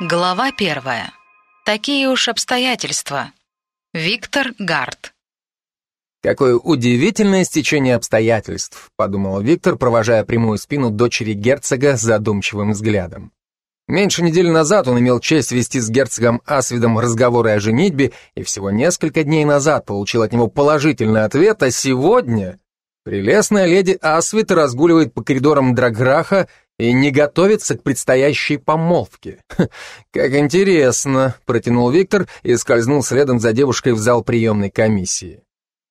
Глава первая. Такие уж обстоятельства. Виктор Гарт. «Какое удивительное стечение обстоятельств», — подумал Виктор, провожая прямую спину дочери герцога задумчивым взглядом. Меньше недели назад он имел честь вести с герцогом Асвидом разговоры о женитьбе, и всего несколько дней назад получил от него положительный ответ, а сегодня прелестная леди Асвид разгуливает по коридорам Драграха и не готовится к предстоящей помолвке. «Как интересно», — протянул Виктор и скользнул следом за девушкой в зал приемной комиссии.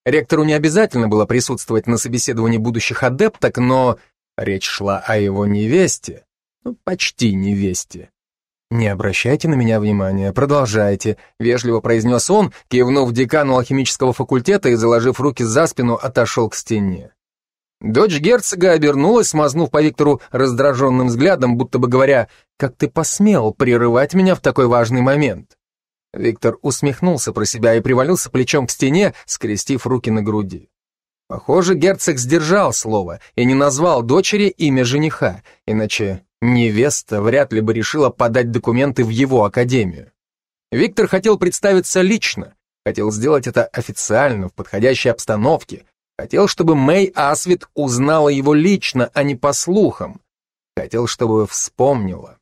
Ректору не обязательно было присутствовать на собеседовании будущих адепток, но речь шла о его невесте, ну, почти невесте. «Не обращайте на меня внимания, продолжайте», — вежливо произнес он, кивнув декану алхимического факультета и, заложив руки за спину, отошел к стене. Дочь герцога обернулась, смазнув по Виктору раздраженным взглядом, будто бы говоря, «Как ты посмел прерывать меня в такой важный момент?» Виктор усмехнулся про себя и привалился плечом к стене, скрестив руки на груди. Похоже, герцог сдержал слово и не назвал дочери имя жениха, иначе невеста вряд ли бы решила подать документы в его академию. Виктор хотел представиться лично, хотел сделать это официально, в подходящей обстановке, хотел, чтобы Мэй Асвит узнала его лично, а не по слухам, хотел, чтобы вспомнила.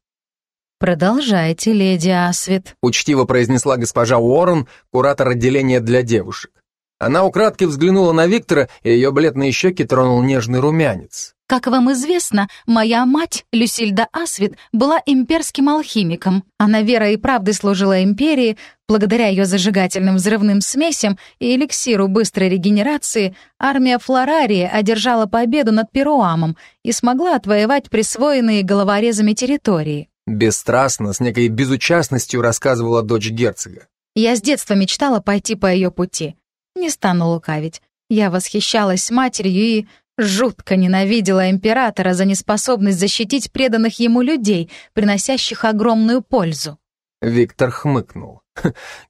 «Продолжайте, леди Асвит», — учтиво произнесла госпожа Уоррен, куратор отделения для девушек. Она украдкой взглянула на Виктора, и ее бледные щеки тронул нежный румянец. Как вам известно, моя мать, Люсильда Асвит, была имперским алхимиком. Она верой и правдой служила империи, благодаря ее зажигательным взрывным смесям и эликсиру быстрой регенерации, армия Флорарии одержала победу над Перуамом и смогла отвоевать присвоенные головорезами территории. Бесстрастно, с некой безучастностью рассказывала дочь герцога. Я с детства мечтала пойти по ее пути. Не стану лукавить. Я восхищалась матерью и жутко ненавидела императора за неспособность защитить преданных ему людей, приносящих огромную пользу. Виктор хмыкнул.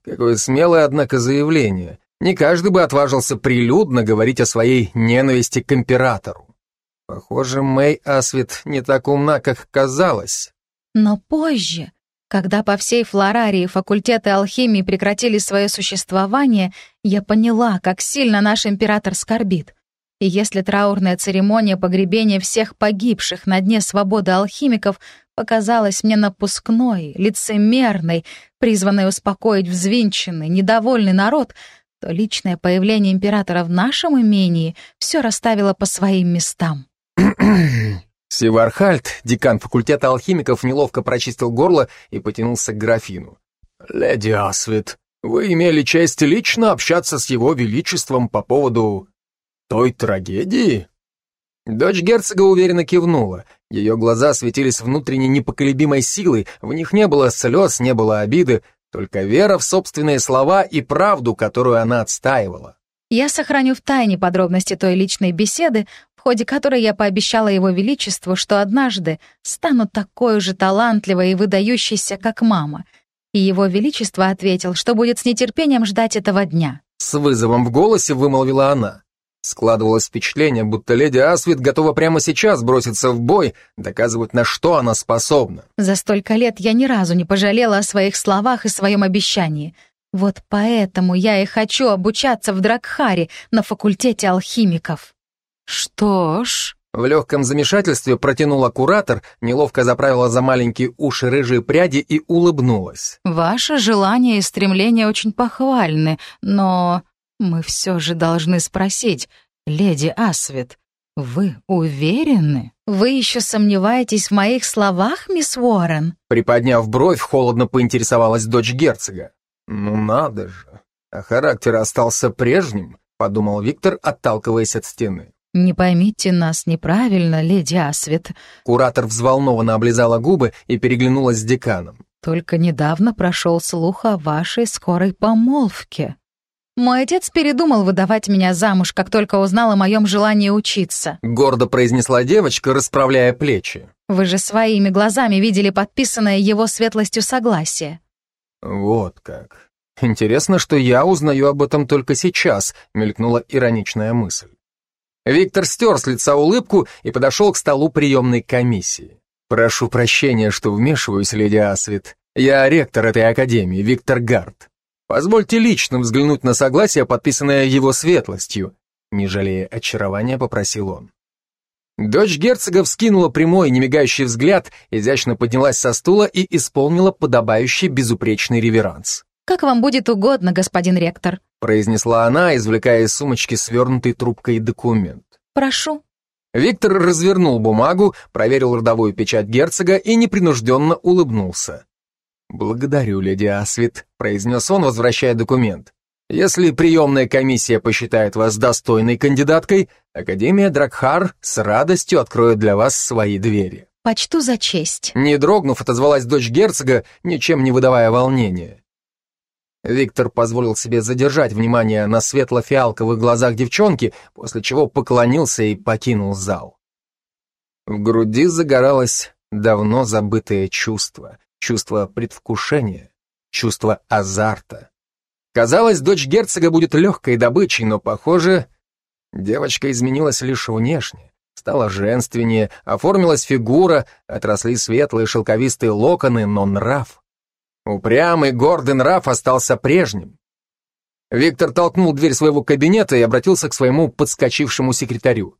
Какое смелое, однако, заявление. Не каждый бы отважился прилюдно говорить о своей ненависти к императору. Похоже, Мэй Асвит не так умна, как казалось. Но позже, когда по всей Флорарии факультеты алхимии прекратили свое существование, я поняла, как сильно наш император скорбит. И если траурная церемония погребения всех погибших на дне свободы алхимиков показалась мне напускной, лицемерной, призванной успокоить взвинченный, недовольный народ, то личное появление императора в нашем имении все расставило по своим местам. Севархальд, декан факультета алхимиков, неловко прочистил горло и потянулся к графину. «Леди Асвит, вы имели честь лично общаться с его величеством по поводу той трагедии?» Дочь герцога уверенно кивнула. Ее глаза светились внутренней непоколебимой силой, в них не было слез, не было обиды, только вера в собственные слова и правду, которую она отстаивала. Я сохраню в тайне подробности той личной беседы, ходе которой я пообещала его величеству, что однажды стану такой же талантливой и выдающейся, как мама. И его величество ответил, что будет с нетерпением ждать этого дня. С вызовом в голосе вымолвила она. Складывалось впечатление, будто леди Асвит готова прямо сейчас броситься в бой, доказывать, на что она способна. За столько лет я ни разу не пожалела о своих словах и своем обещании. Вот поэтому я и хочу обучаться в Дракхаре на факультете алхимиков. «Что ж...» В легком замешательстве протянула куратор, неловко заправила за маленькие уши рыжие пряди и улыбнулась. «Ваше желание и стремление очень похвальны, но мы все же должны спросить, леди Асвит, вы уверены? Вы еще сомневаетесь в моих словах, мисс Уоррен?» Приподняв бровь, холодно поинтересовалась дочь герцога. «Ну надо же, а характер остался прежним», — подумал Виктор, отталкиваясь от стены. «Не поймите нас неправильно, леди Асвит». Куратор взволнованно облизала губы и переглянулась с деканом. «Только недавно прошел слух о вашей скорой помолвке. Мой отец передумал выдавать меня замуж, как только узнал о моем желании учиться». Гордо произнесла девочка, расправляя плечи. «Вы же своими глазами видели подписанное его светлостью согласие». «Вот как. Интересно, что я узнаю об этом только сейчас», мелькнула ироничная мысль. Виктор стер с лица улыбку и подошел к столу приемной комиссии. «Прошу прощения, что вмешиваюсь, леди Асвит. Я ректор этой академии, Виктор Гард. Позвольте лично взглянуть на согласие, подписанное его светлостью», не жалея очарования, попросил он. Дочь герцога вскинула прямой, немигающий взгляд, изящно поднялась со стула и исполнила подобающий безупречный реверанс. «Как вам будет угодно, господин ректор», произнесла она, извлекая из сумочки свернутый трубкой документ. «Прошу». Виктор развернул бумагу, проверил родовую печать герцога и непринужденно улыбнулся. «Благодарю, леди Асвит», — произнес он, возвращая документ. «Если приемная комиссия посчитает вас достойной кандидаткой, Академия Дракхар с радостью откроет для вас свои двери». «Почту за честь». Не дрогнув, отозвалась дочь герцога, ничем не выдавая волнения. Виктор позволил себе задержать внимание на светло-фиалковых глазах девчонки, после чего поклонился и покинул зал. В груди загоралось давно забытое чувство, чувство предвкушения, чувство азарта. Казалось, дочь герцога будет легкой добычей, но, похоже, девочка изменилась лишь внешне. Стала женственнее, оформилась фигура, отросли светлые шелковистые локоны, но нрав Упрямый, гордый нрав остался прежним. Виктор толкнул дверь своего кабинета и обратился к своему подскочившему секретарю.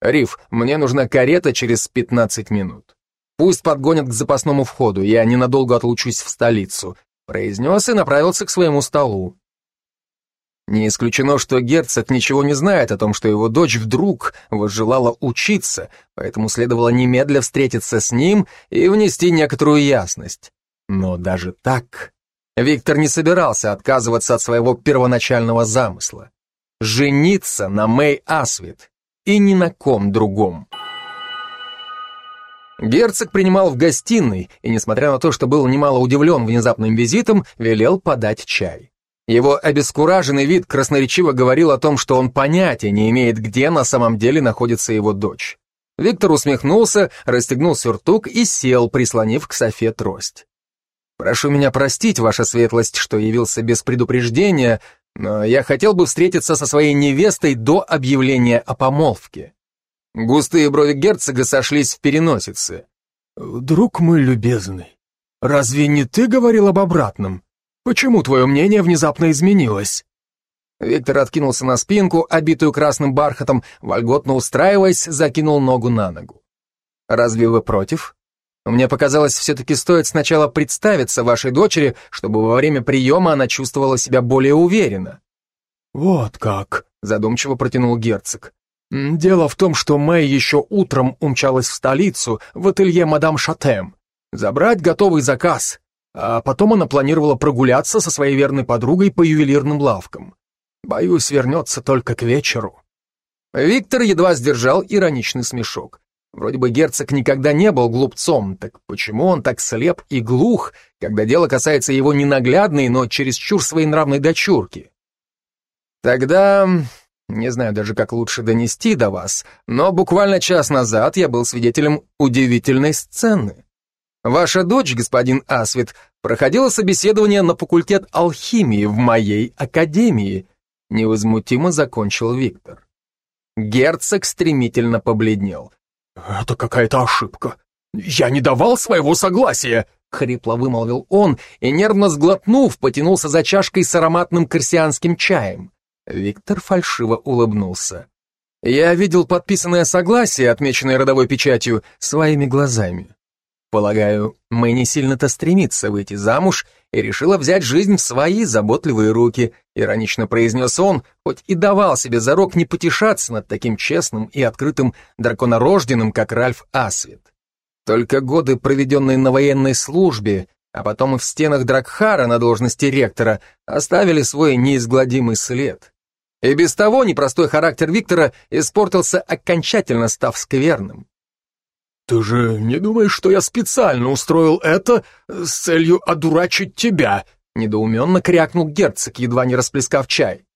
«Риф, мне нужна карета через 15 минут. Пусть подгонят к запасному входу, я ненадолго отлучусь в столицу», произнес и направился к своему столу. Не исключено, что герцог ничего не знает о том, что его дочь вдруг возжелала учиться, поэтому следовало немедля встретиться с ним и внести некоторую ясность. Но даже так Виктор не собирался отказываться от своего первоначального замысла. Жениться на Мэй Асвит и ни на ком другом. Герцог принимал в гостиной и, несмотря на то, что был немало удивлен внезапным визитом, велел подать чай. Его обескураженный вид красноречиво говорил о том, что он понятия не имеет, где на самом деле находится его дочь. Виктор усмехнулся, расстегнул сюртук и сел, прислонив к Софе трость. Прошу меня простить, ваша светлость, что явился без предупреждения, но я хотел бы встретиться со своей невестой до объявления о помолвке. Густые брови герцога сошлись в переносице. «Друг мой любезный, разве не ты говорил об обратном? Почему твое мнение внезапно изменилось?» Виктор откинулся на спинку, обитую красным бархатом, вольготно устраиваясь, закинул ногу на ногу. «Разве вы против?» Мне показалось, все-таки стоит сначала представиться вашей дочери, чтобы во время приема она чувствовала себя более уверенно». «Вот как», — задумчиво протянул герцог. «Дело в том, что Мэй еще утром умчалась в столицу, в ателье мадам Шатем, забрать готовый заказ, а потом она планировала прогуляться со своей верной подругой по ювелирным лавкам. Боюсь, вернется только к вечеру». Виктор едва сдержал ироничный смешок. Вроде бы герцог никогда не был глупцом, так почему он так слеп и глух, когда дело касается его ненаглядной, но чересчур своенравной дочурки? Тогда... Не знаю даже, как лучше донести до вас, но буквально час назад я был свидетелем удивительной сцены. Ваша дочь, господин Асвит, проходила собеседование на факультет алхимии в моей академии, невозмутимо закончил Виктор. Герцог стремительно побледнел. «Это какая-то ошибка. Я не давал своего согласия!» Хрипло вымолвил он и, нервно сглотнув, потянулся за чашкой с ароматным корсианским чаем. Виктор фальшиво улыбнулся. «Я видел подписанное согласие, отмеченное родовой печатью, своими глазами. Полагаю, мы не сильно-то стремится выйти замуж и решила взять жизнь в свои заботливые руки, иронично произнес он, хоть и давал себе зарок не потешаться над таким честным и открытым драконорожденным, как Ральф Асвит. Только годы, проведенные на военной службе, а потом и в стенах Дракхара на должности ректора, оставили свой неизгладимый след. И без того непростой характер Виктора испортился окончательно став скверным. «Ты же не думаешь, что я специально устроил это с целью одурачить тебя?» Недоуменно крякнул герцог, едва не расплескав чай.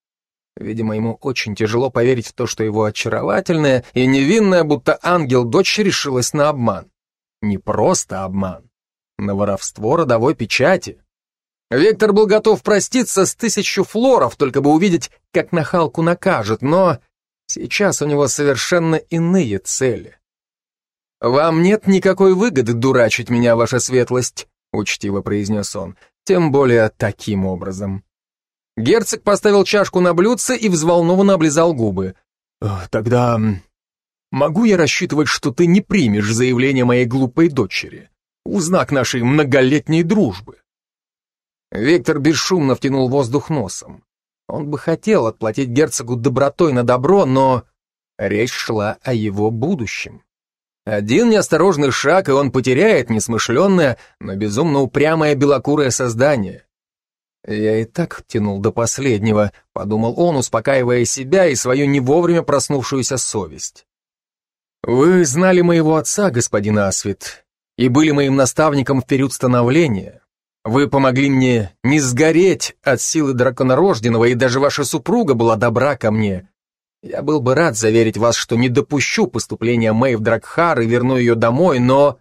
Видимо, ему очень тяжело поверить в то, что его очаровательная и невинная, будто ангел, дочь решилась на обман. Не просто обман, на воровство родовой печати. Виктор был готов проститься с тысячу флоров, только бы увидеть, как нахалку накажет, но сейчас у него совершенно иные цели. «Вам нет никакой выгоды дурачить меня, ваша светлость», — учтиво произнес он, — «тем более таким образом». Герцог поставил чашку на блюдце и взволнованно облизал губы. «Э, «Тогда могу я рассчитывать, что ты не примешь заявление моей глупой дочери? В знак нашей многолетней дружбы?» Виктор бесшумно втянул воздух носом. Он бы хотел отплатить герцогу добротой на добро, но речь шла о его будущем. Один неосторожный шаг, и он потеряет несмышленное, но безумно упрямое белокурое создание. «Я и так тянул до последнего», — подумал он, успокаивая себя и свою не вовремя проснувшуюся совесть. «Вы знали моего отца, господин Асвит, и были моим наставником в период становления. Вы помогли мне не сгореть от силы драконорожденного, и даже ваша супруга была добра ко мне. Я был бы рад заверить вас, что не допущу поступления Мэй в Дракхар и верну ее домой, но...»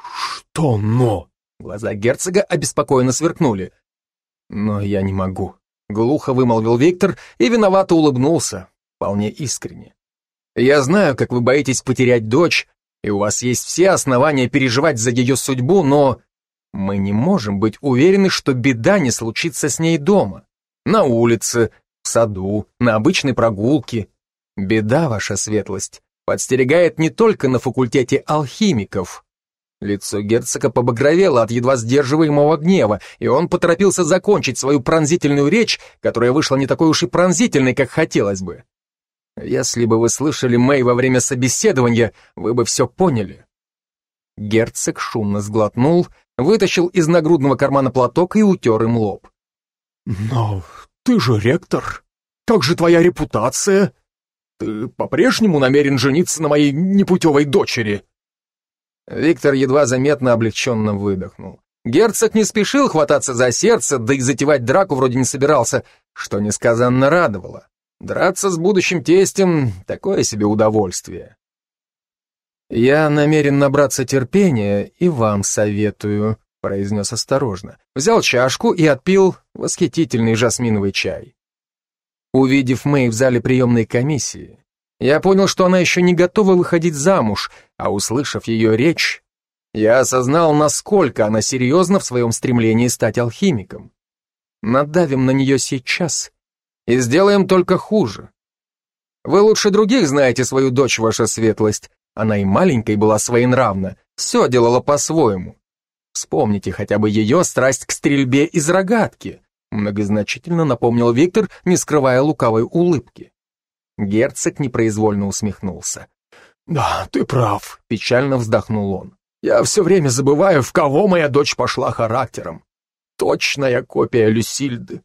«Что «но»?» Глаза герцога обеспокоенно сверкнули. «Но я не могу», — глухо вымолвил Виктор и виновато улыбнулся, вполне искренне. «Я знаю, как вы боитесь потерять дочь, и у вас есть все основания переживать за ее судьбу, но мы не можем быть уверены, что беда не случится с ней дома. На улице, в саду, на обычной прогулке. Беда, ваша светлость, подстерегает не только на факультете алхимиков. Лицо герцога побагровело от едва сдерживаемого гнева, и он поторопился закончить свою пронзительную речь, которая вышла не такой уж и пронзительной, как хотелось бы. Если бы вы слышали Мэй во время собеседования, вы бы все поняли. Герцог шумно сглотнул, вытащил из нагрудного кармана платок и утер им лоб. «Но ты же ректор. Как же твоя репутация? Ты по-прежнему намерен жениться на моей непутевой дочери?» Виктор едва заметно облегченно выдохнул. Герцог не спешил хвататься за сердце, да и затевать драку вроде не собирался, что несказанно радовало. Драться с будущим тестем — такое себе удовольствие. «Я намерен набраться терпения и вам советую», — произнес осторожно. Взял чашку и отпил восхитительный жасминовый чай. Увидев Мэй в зале приемной комиссии, я понял, что она еще не готова выходить замуж, а услышав ее речь, я осознал, насколько она серьезна в своем стремлении стать алхимиком. Надавим на нее сейчас и сделаем только хуже. Вы лучше других знаете свою дочь, ваша светлость, она и маленькой была своенравна, все делала по-своему. Вспомните хотя бы ее страсть к стрельбе из рогатки, многозначительно напомнил Виктор, не скрывая лукавой улыбки. Герцог непроизвольно усмехнулся. «Да, ты прав», — печально вздохнул он. «Я все время забываю, в кого моя дочь пошла характером. Точная копия Люсильды».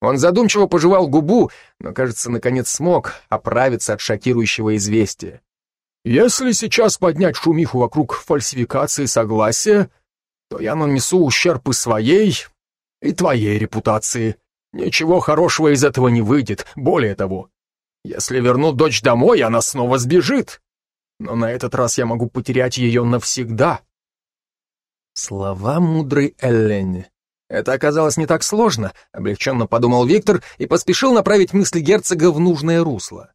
Он задумчиво пожевал губу, но, кажется, наконец смог оправиться от шокирующего известия. Если сейчас поднять шумиху вокруг фальсификации согласия, то я нанесу ущерб и своей, и твоей репутации. Ничего хорошего из этого не выйдет. Более того, если верну дочь домой, она снова сбежит. Но на этот раз я могу потерять ее навсегда. Слова мудрой Эллени. Это оказалось не так сложно, облегченно подумал Виктор и поспешил направить мысли герцога в нужное русло.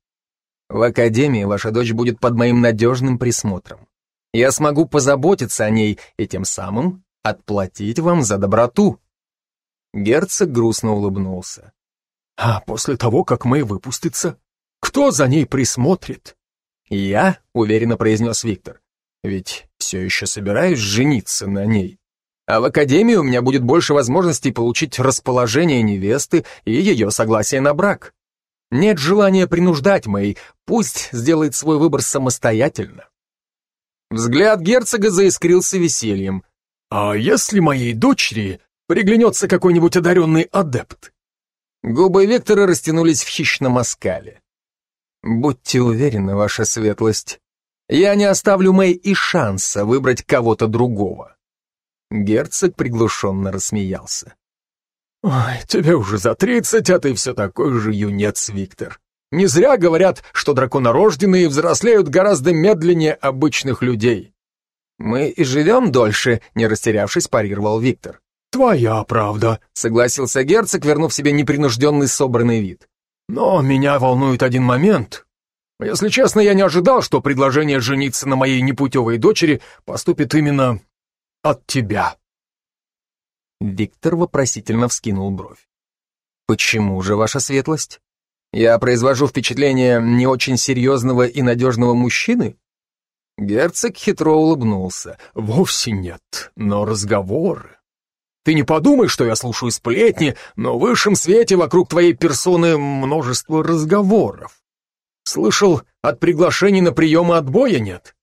В академии ваша дочь будет под моим надежным присмотром. Я смогу позаботиться о ней и тем самым отплатить вам за доброту». Герцог грустно улыбнулся. «А после того, как Мэй выпустится, кто за ней присмотрит?» «Я», — уверенно произнес Виктор, «ведь все еще собираюсь жениться на ней. А в академии у меня будет больше возможностей получить расположение невесты и ее согласие на брак. Нет желания принуждать Мэй, пусть сделает свой выбор самостоятельно. Взгляд герцога заискрился весельем. «А если моей дочери приглянется какой-нибудь одаренный адепт?» Губы Вектора растянулись в хищном оскале. «Будьте уверены, ваша светлость, я не оставлю Мэй и шанса выбрать кого-то другого». Герцог приглушенно рассмеялся. «Ой, тебе уже за тридцать, а ты все такой же юнец, Виктор. Не зря говорят, что драконорожденные взрослеют гораздо медленнее обычных людей». «Мы и живем дольше», — не растерявшись, парировал Виктор. «Твоя правда», — согласился герцог, вернув себе непринужденный собранный вид. «Но меня волнует один момент. Если честно, я не ожидал, что предложение жениться на моей непутевой дочери поступит именно от тебя». Виктор вопросительно вскинул бровь. «Почему же, ваша светлость? Я произвожу впечатление не очень серьезного и надежного мужчины?» Герцог хитро улыбнулся. «Вовсе нет, но разговоры. Ты не подумай, что я слушаю сплетни, но в высшем свете вокруг твоей персоны множество разговоров. Слышал, от приглашений на приемы отбоя нет.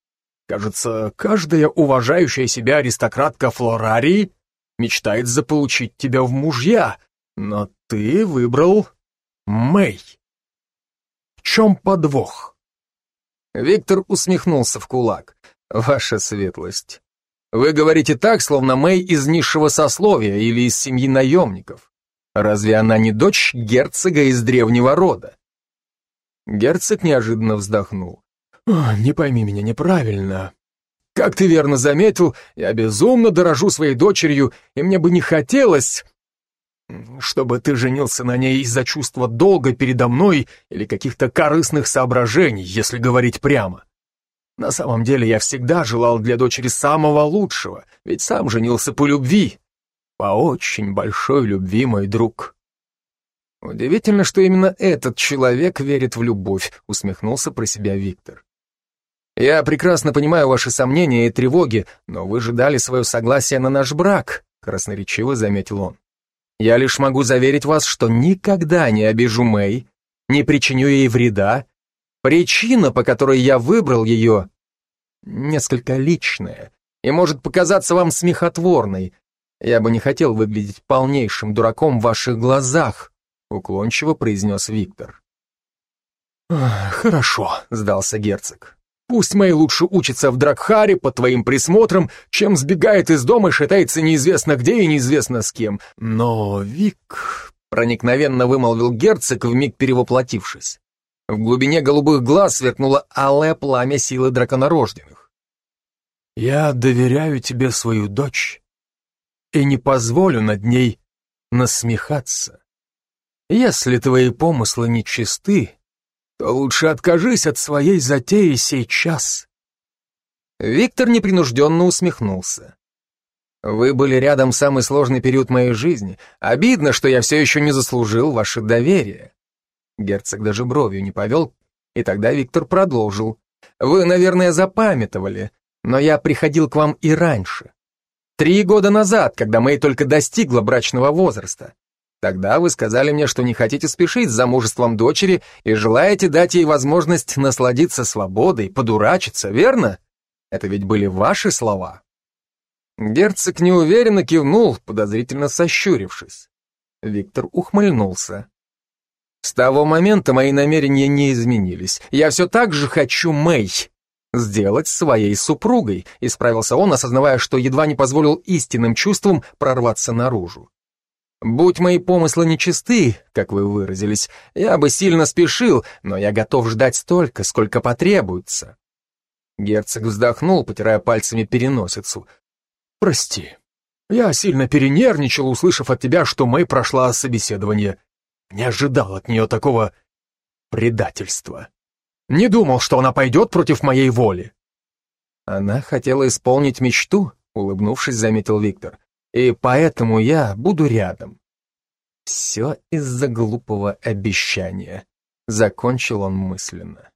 Кажется, каждая уважающая себя аристократка Флорарии мечтает заполучить тебя в мужья, но ты выбрал Мэй. В чем подвох? Виктор усмехнулся в кулак. Ваша светлость. Вы говорите так, словно Мэй из низшего сословия или из семьи наемников. Разве она не дочь герцога из древнего рода? Герцог неожиданно вздохнул. «Не пойми меня неправильно. Как ты верно заметил, я безумно дорожу своей дочерью, и мне бы не хотелось, чтобы ты женился на ней из-за чувства долга передо мной или каких-то корыстных соображений, если говорить прямо. На самом деле я всегда желал для дочери самого лучшего, ведь сам женился по любви. По очень большой любви, мой друг. Удивительно, что именно этот человек верит в любовь, усмехнулся про себя Виктор. Я прекрасно понимаю ваши сомнения и тревоги, но вы же дали свое согласие на наш брак, красноречиво заметил он. Я лишь могу заверить вас, что никогда не обижу Мэй, не причиню ей вреда. Причина, по которой я выбрал ее, несколько личная и может показаться вам смехотворной. Я бы не хотел выглядеть полнейшим дураком в ваших глазах, уклончиво произнес Виктор. «Хорошо», — сдался герцог. Пусть Мэй лучше учится в Дракхаре под твоим присмотром, чем сбегает из дома и шатается неизвестно где и неизвестно с кем. Но, Вик...» — проникновенно вымолвил герцог, вмиг перевоплотившись. В глубине голубых глаз сверкнуло алое пламя силы драконорожденных. «Я доверяю тебе свою дочь и не позволю над ней насмехаться. Если твои помыслы нечисты, то лучше откажись от своей затеи сейчас. Виктор непринужденно усмехнулся. Вы были рядом в самый сложный период моей жизни. Обидно, что я все еще не заслужил ваше доверие. Герцог даже бровью не повел, и тогда Виктор продолжил. Вы, наверное, запамятовали, но я приходил к вам и раньше. Три года назад, когда Мэй только достигла брачного возраста. Тогда вы сказали мне, что не хотите спешить с замужеством дочери и желаете дать ей возможность насладиться свободой, подурачиться, верно? Это ведь были ваши слова. Герцог неуверенно кивнул, подозрительно сощурившись. Виктор ухмыльнулся. С того момента мои намерения не изменились. Я все так же хочу Мэй сделать своей супругой, исправился он, осознавая, что едва не позволил истинным чувствам прорваться наружу. Будь мои помыслы нечисты, как вы выразились, я бы сильно спешил, но я готов ждать столько, сколько потребуется. Герцог вздохнул, потирая пальцами переносицу. Прости, я сильно перенервничал, услышав от тебя, что Мэй прошла собеседование. Не ожидал от нее такого предательства. Не думал, что она пойдет против моей воли. Она хотела исполнить мечту, улыбнувшись, заметил Виктор и поэтому я буду рядом. Все из-за глупого обещания, закончил он мысленно.